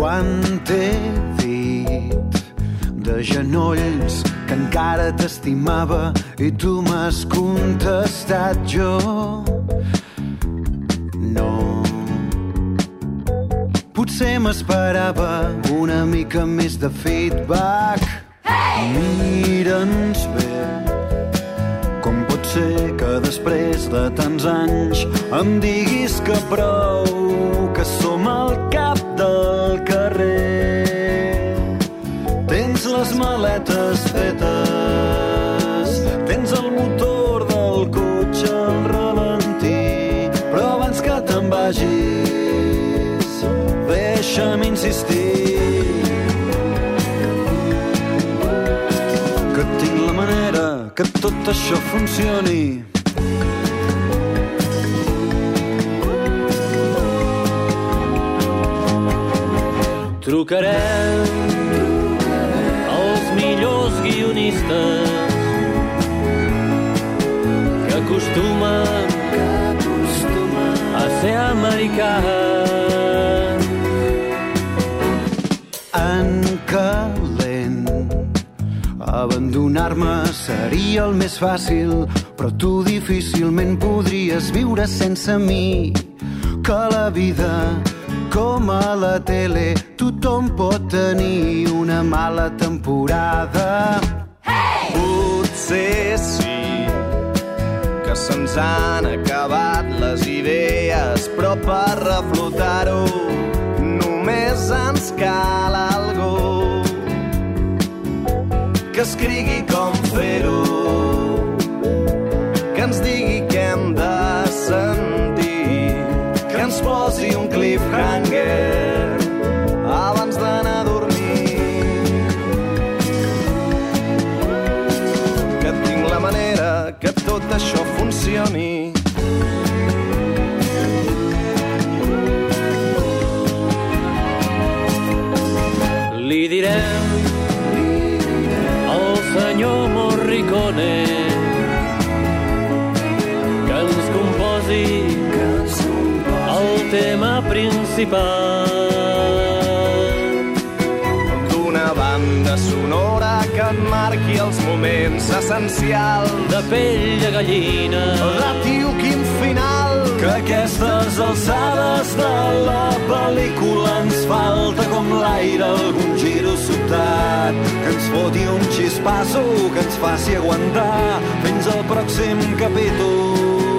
quan t'he dit de genolls que encara t'estimava i tu m'has contestat jo. No. Potser m'esperava una mica més de feedback. Hey! Mira'ns bé. Com pot ser que després de tants anys em diguis que prou, maletes fetes, tens el motor del cotxe al ralentí, però abans que te'n vagis, deixa'm insistir. Que tinc la manera que tot això funcioni. Trucarem Abandonar-me seria el més fàcil, però tu difícilment podries viure sense mi. Que la vida, com a la tele, tothom pot tenir una mala temporada. Hey! Potser sí que se'ns han acabat les idees, però per reflotar-ho només ens cal algú que escrigui com ganz die principal d'una banda sonora que et marqui els moments essencials. De pell de gallina. De tio quin final. Que aquestes alçades de la pel·lícula ens falta com l'aire algun giro sobtat. Que ens foti un xispasso que ens faci aguantar fins al pròxim capítol.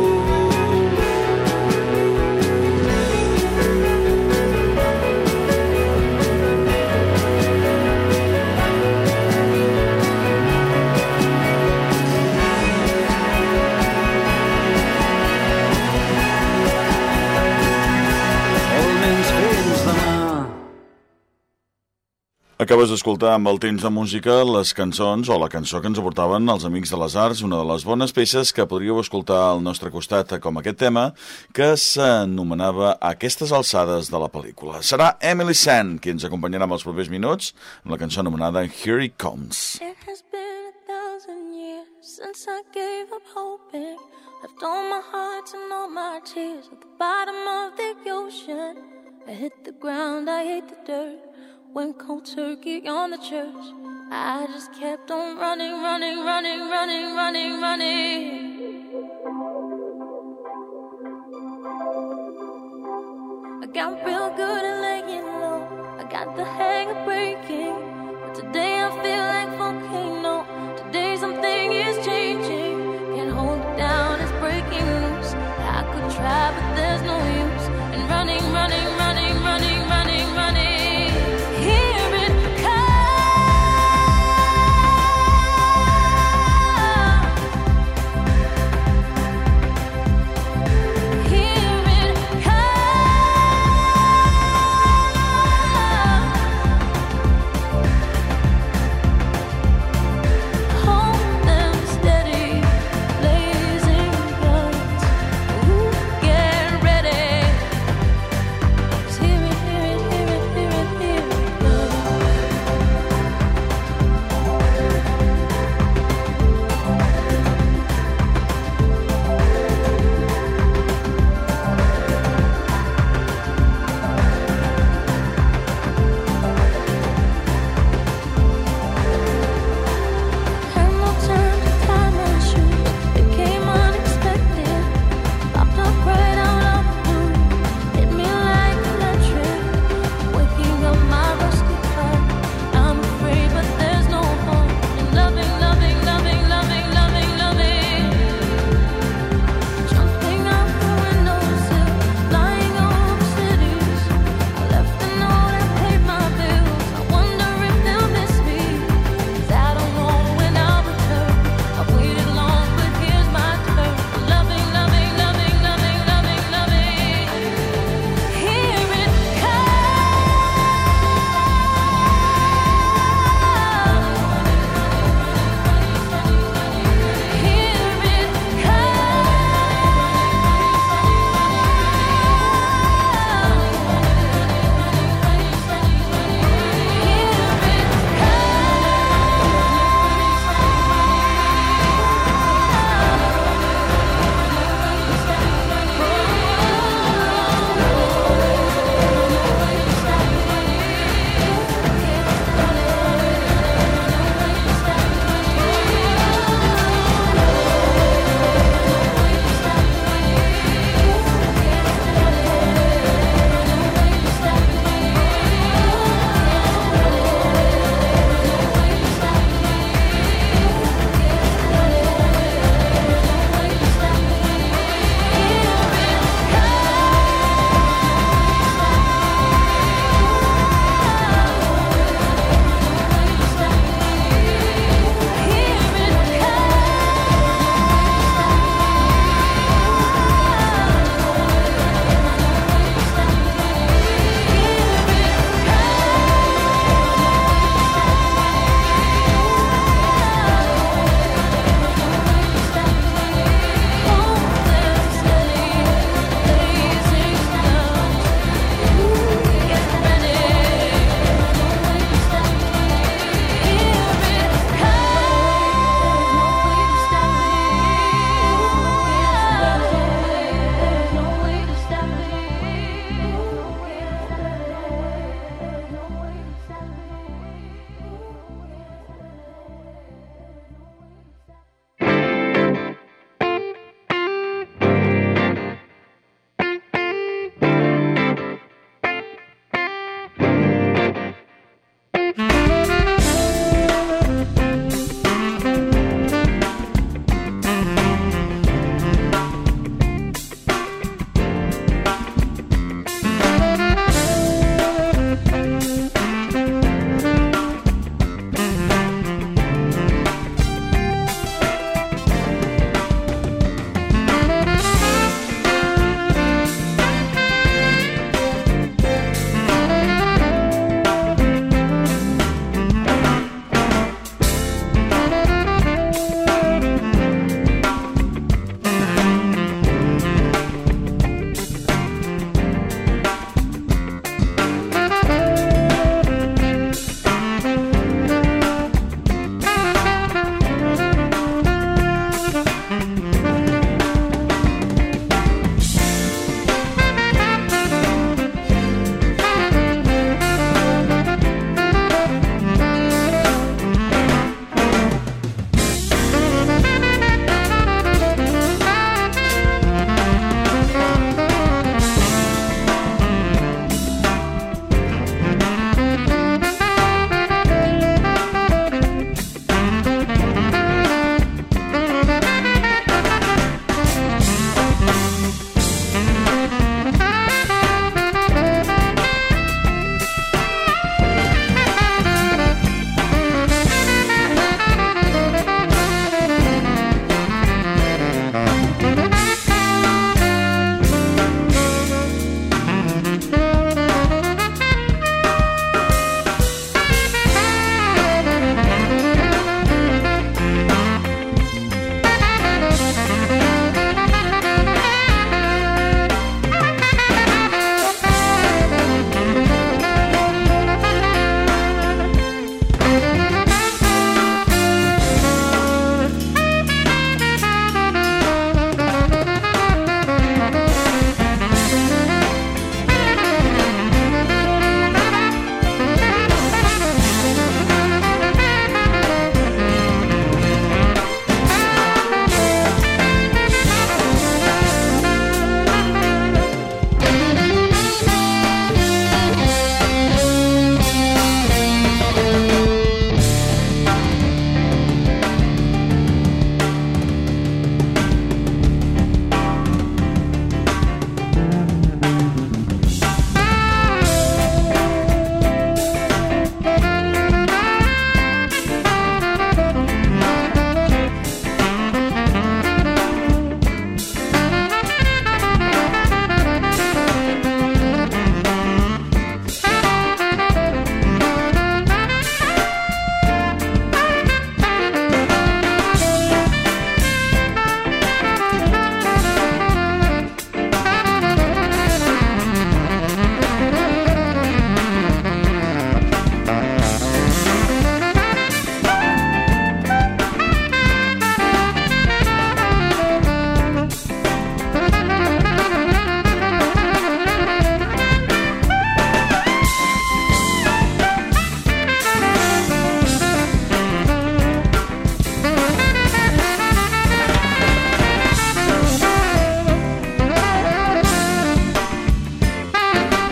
Acabes d'escoltar amb el temps de música les cançons o la cançó que ens aportaven els Amics de les Arts, una de les bones peces que podríeu escoltar al nostre costat com aquest tema, que s'anomenava Aquestes alçades de la pel·lícula. Serà Emily Sand qui ens acompanyarà en els propers minuts amb la cançó anomenada Here He Comes. It has been a thousand years since I gave up hoping. Left all my hearts and all my tears at the bottom of the ocean. I hit the ground, I hate the dirt. Went cold turkey on the church. I just kept on running, running, running, running, running, running.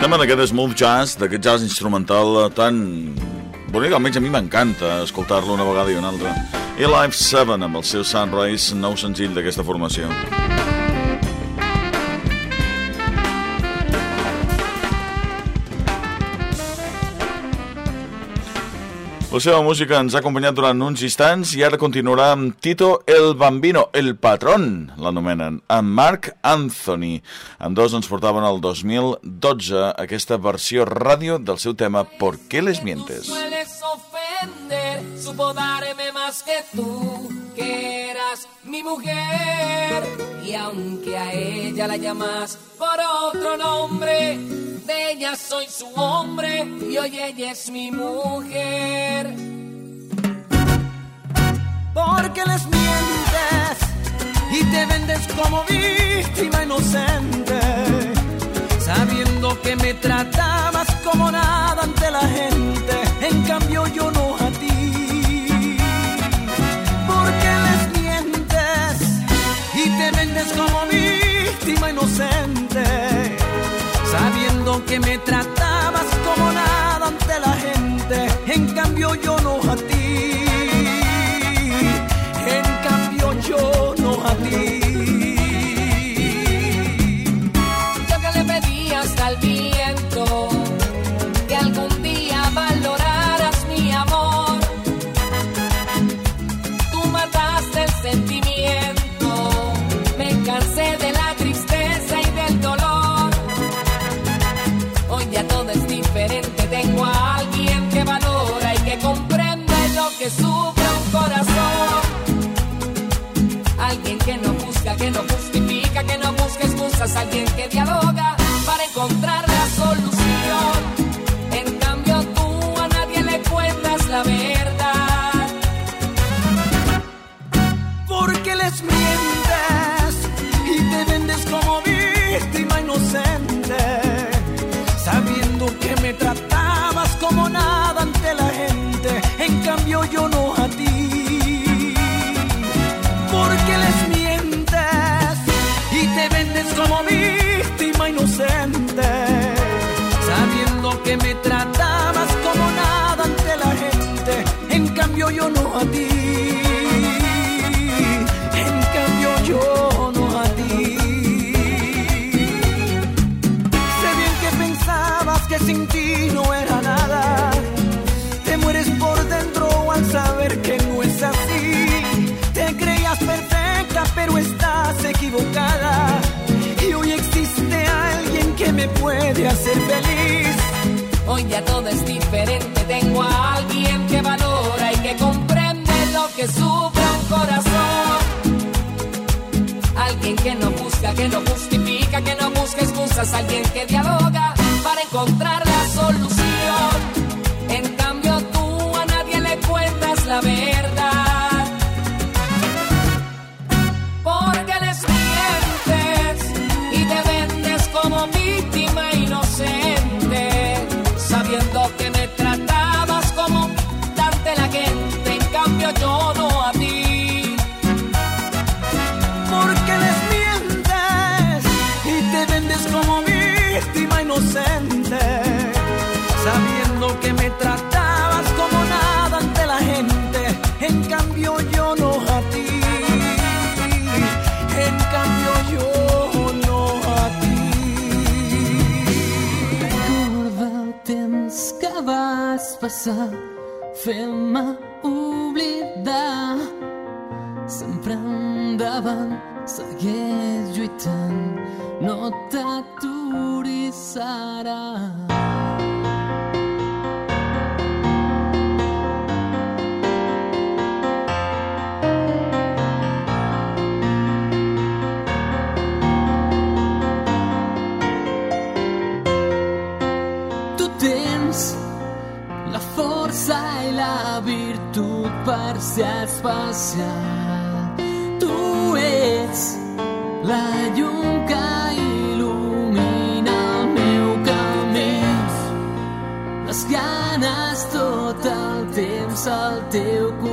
Estem en aquest smooth jazz, d'aquest jazz instrumental tan bonic, almenys a mi m'encanta escoltar-lo una vegada i una altra. I Life 7 amb el seu Sunrise, nou senzill d'aquesta formació. La seva música ens ha acompanyat durant uns instants i ara continuarà amb Tito el Bambino, el patrón, l'anomenen, amb Marc Anthony. En dos ens portaven el 2012 aquesta versió ràdio del seu tema ¿Por qué les mientes? Ofender, supo darme más que tú, que eras mi mujer. Y aunque a ella la llamas por otro nombre, de ella soy su hombre y hoy ella es mi mujer. Porque les mientes y te vendes como víctima inocente, sabiendo que me tratabas que me tratabas que no justifica, que no busca excusas, alguien que dialoga puede hacer feliz. Hoy ya todo es diferente, tengo a alguien que valora y que comprende lo que sufre un corazón. Alguien que no busca, que no justifica, que no busca excusas, alguien que dialoga para encontrar la solución. En cambio tú a nadie le cuentas la verdad. Vas passar fent-me oblidar sempre endavant segueix lluitant. No t'aturis ara ser especial. Tu ets la llum que il·lumina el meu camí. Les ganes tot el temps al teu costat.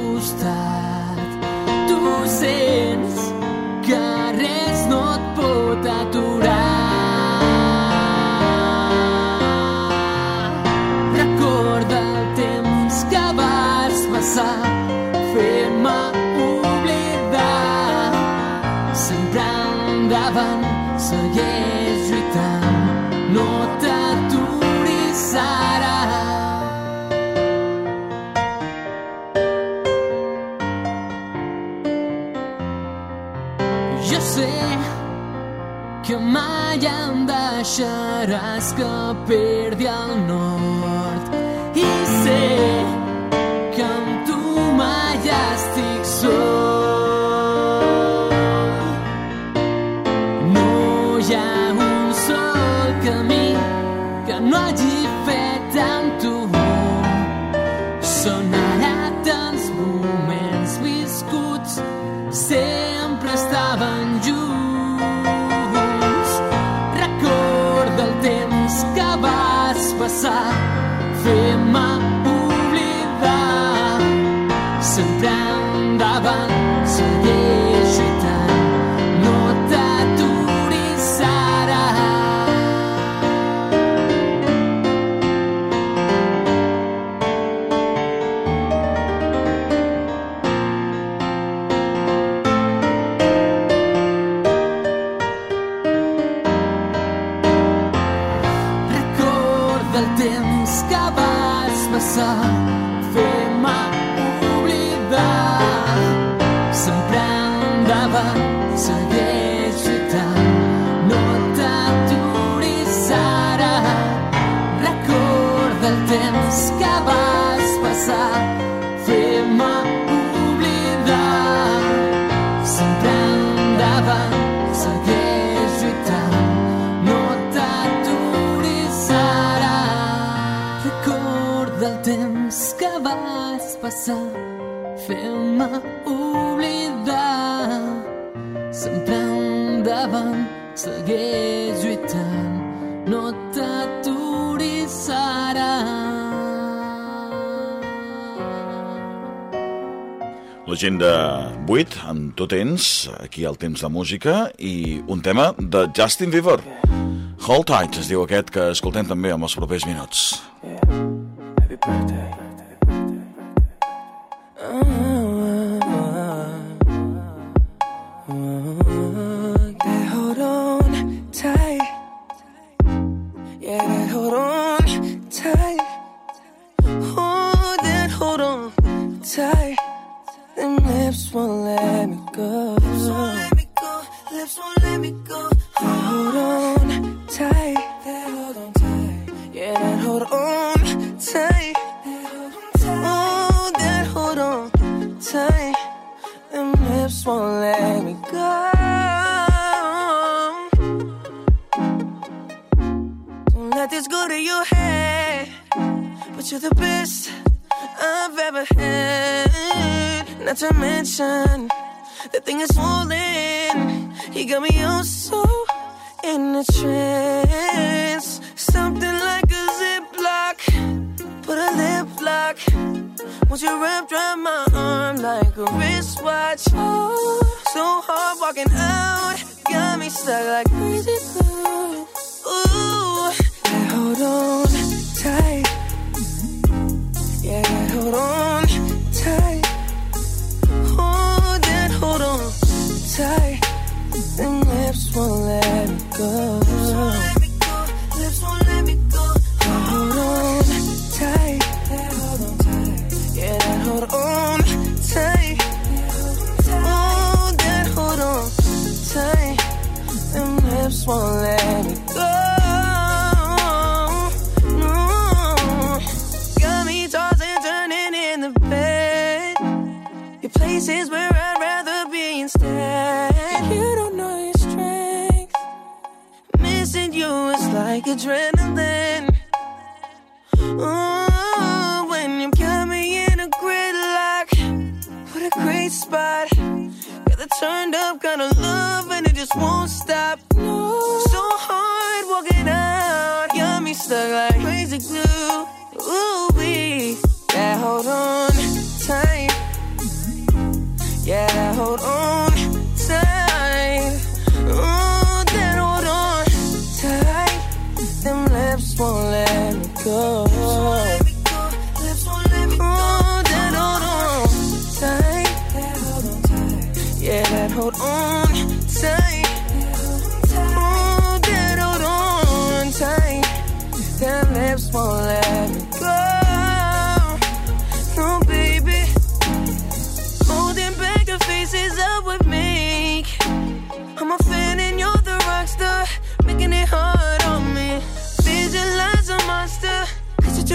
Deixaràs que perdi el nord i sé que amb tu mai estic sol. No hi ha un sol camí que no hagi passar, fem-me oblidar. Sempre endavant, segueix lluitant, no t'aturis ara. L'agenda 8, amb tu tens aquí el temps de música i un tema de Justin Bieber. Hold Tight es diu aquest que escoltem també en els propers minuts. Happy birthday. Once you wrap around my arm like a wristwatch. Oh, so hard walking out. Got me stuck like crazy glue. Ooh, yeah, hold on tight. Yeah, that hold on tight. Oh, that hold on tight. Them lips won't let go. Lips won't let me go. No. Got me tossing, turning in the bed. Your where I'd rather be instead. You don't know your strength. Missing you is like adrenaline. Oh, when you got me in a gridlock. What a great spot. Got the turned up kind of love and it just won't stop. Like glue. Ooh, we. Yeah, hold on tight.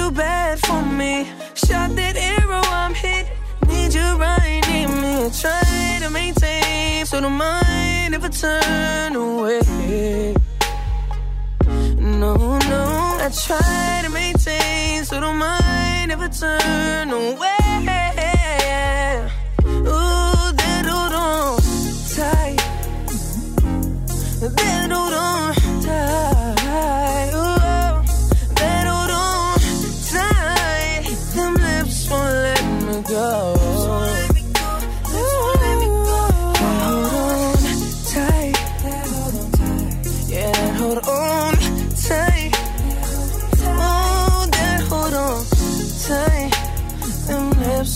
Too bad for me. Shot that arrow, I'm hit. Need you right, need me. Try to maintain, so don't mind I turn away. No, no, I try to maintain, so don't mind I turn away. Ooh, that hold on tight.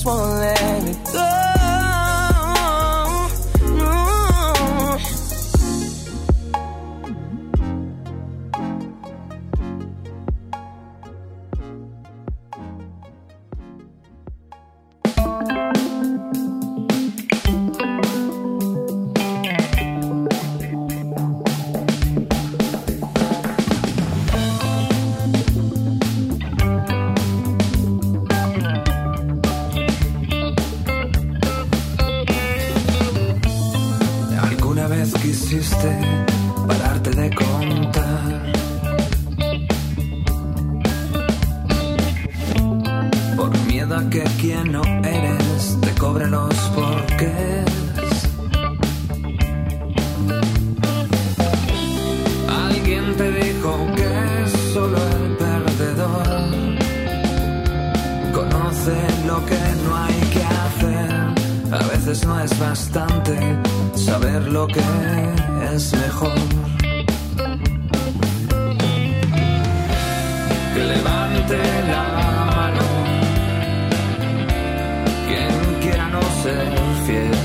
one. Lo que es mejor. Que levante la mano quien quiera no ser fiel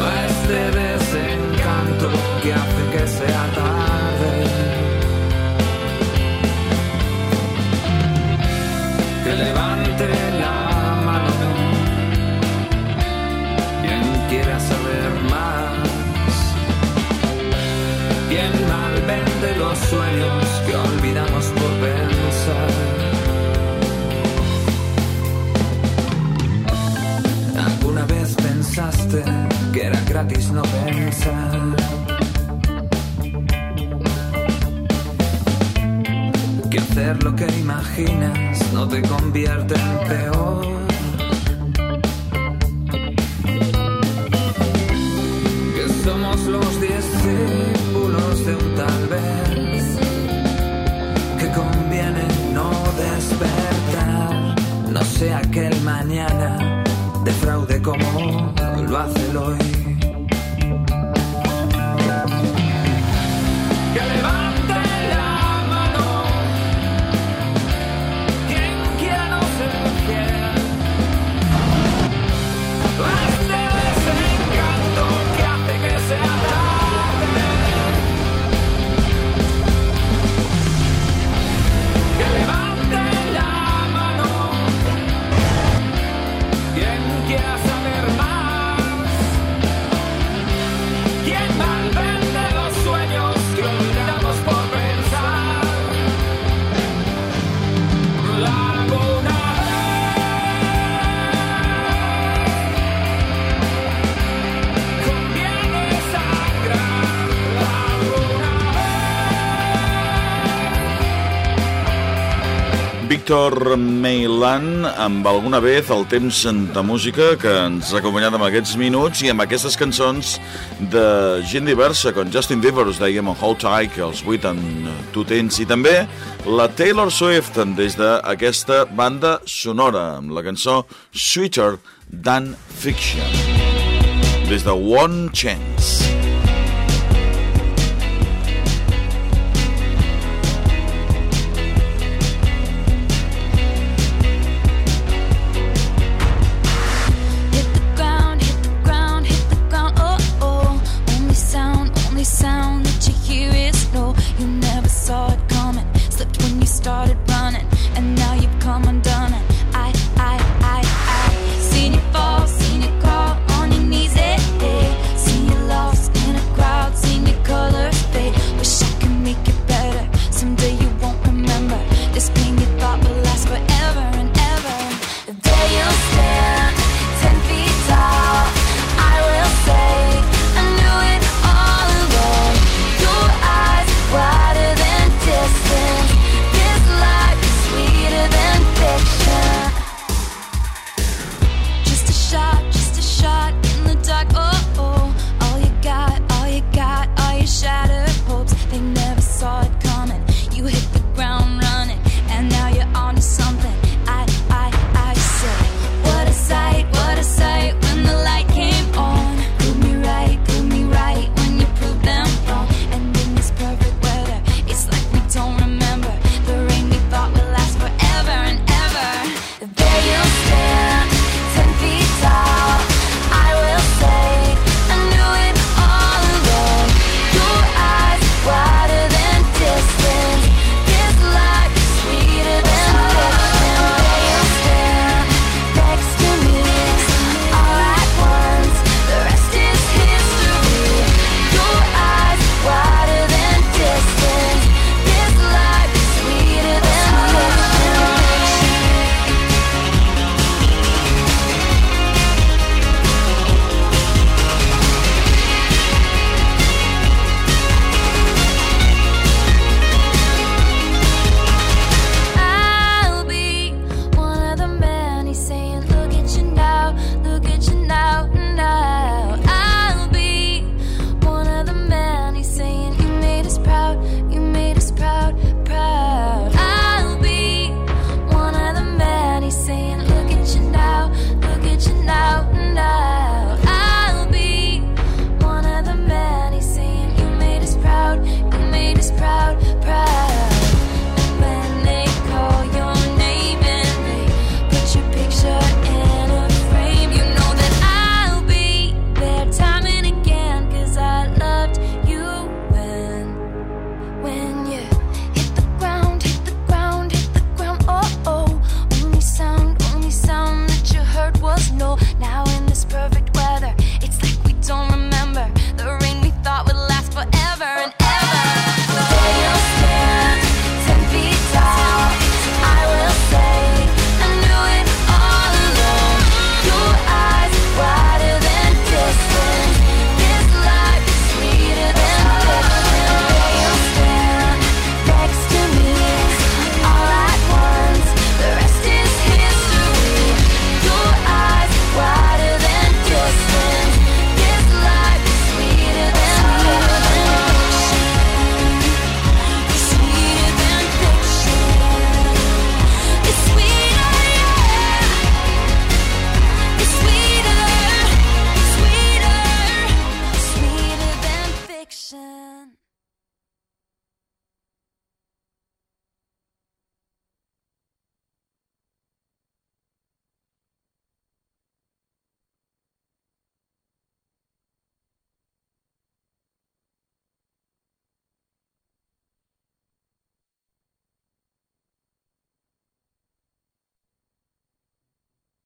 a este desencanto que hace que sea tarde. Sueños que olvidamos por pensar. ¿Alguna vez pensaste que era gratis no pensar? Que hacer lo que imaginas no te convierte en peor. Víctor Meilan amb alguna vez el temps de música que ens ha acompanyat amb aquests minuts i amb aquestes cançons de gent diversa com Justin Bieber us dèiem en Hold Tight els 8 en tu tens i també la Taylor Swift des d'aquesta banda sonora amb la cançó Sweeter Than Fiction des de One Chance started running, and now you've come undone.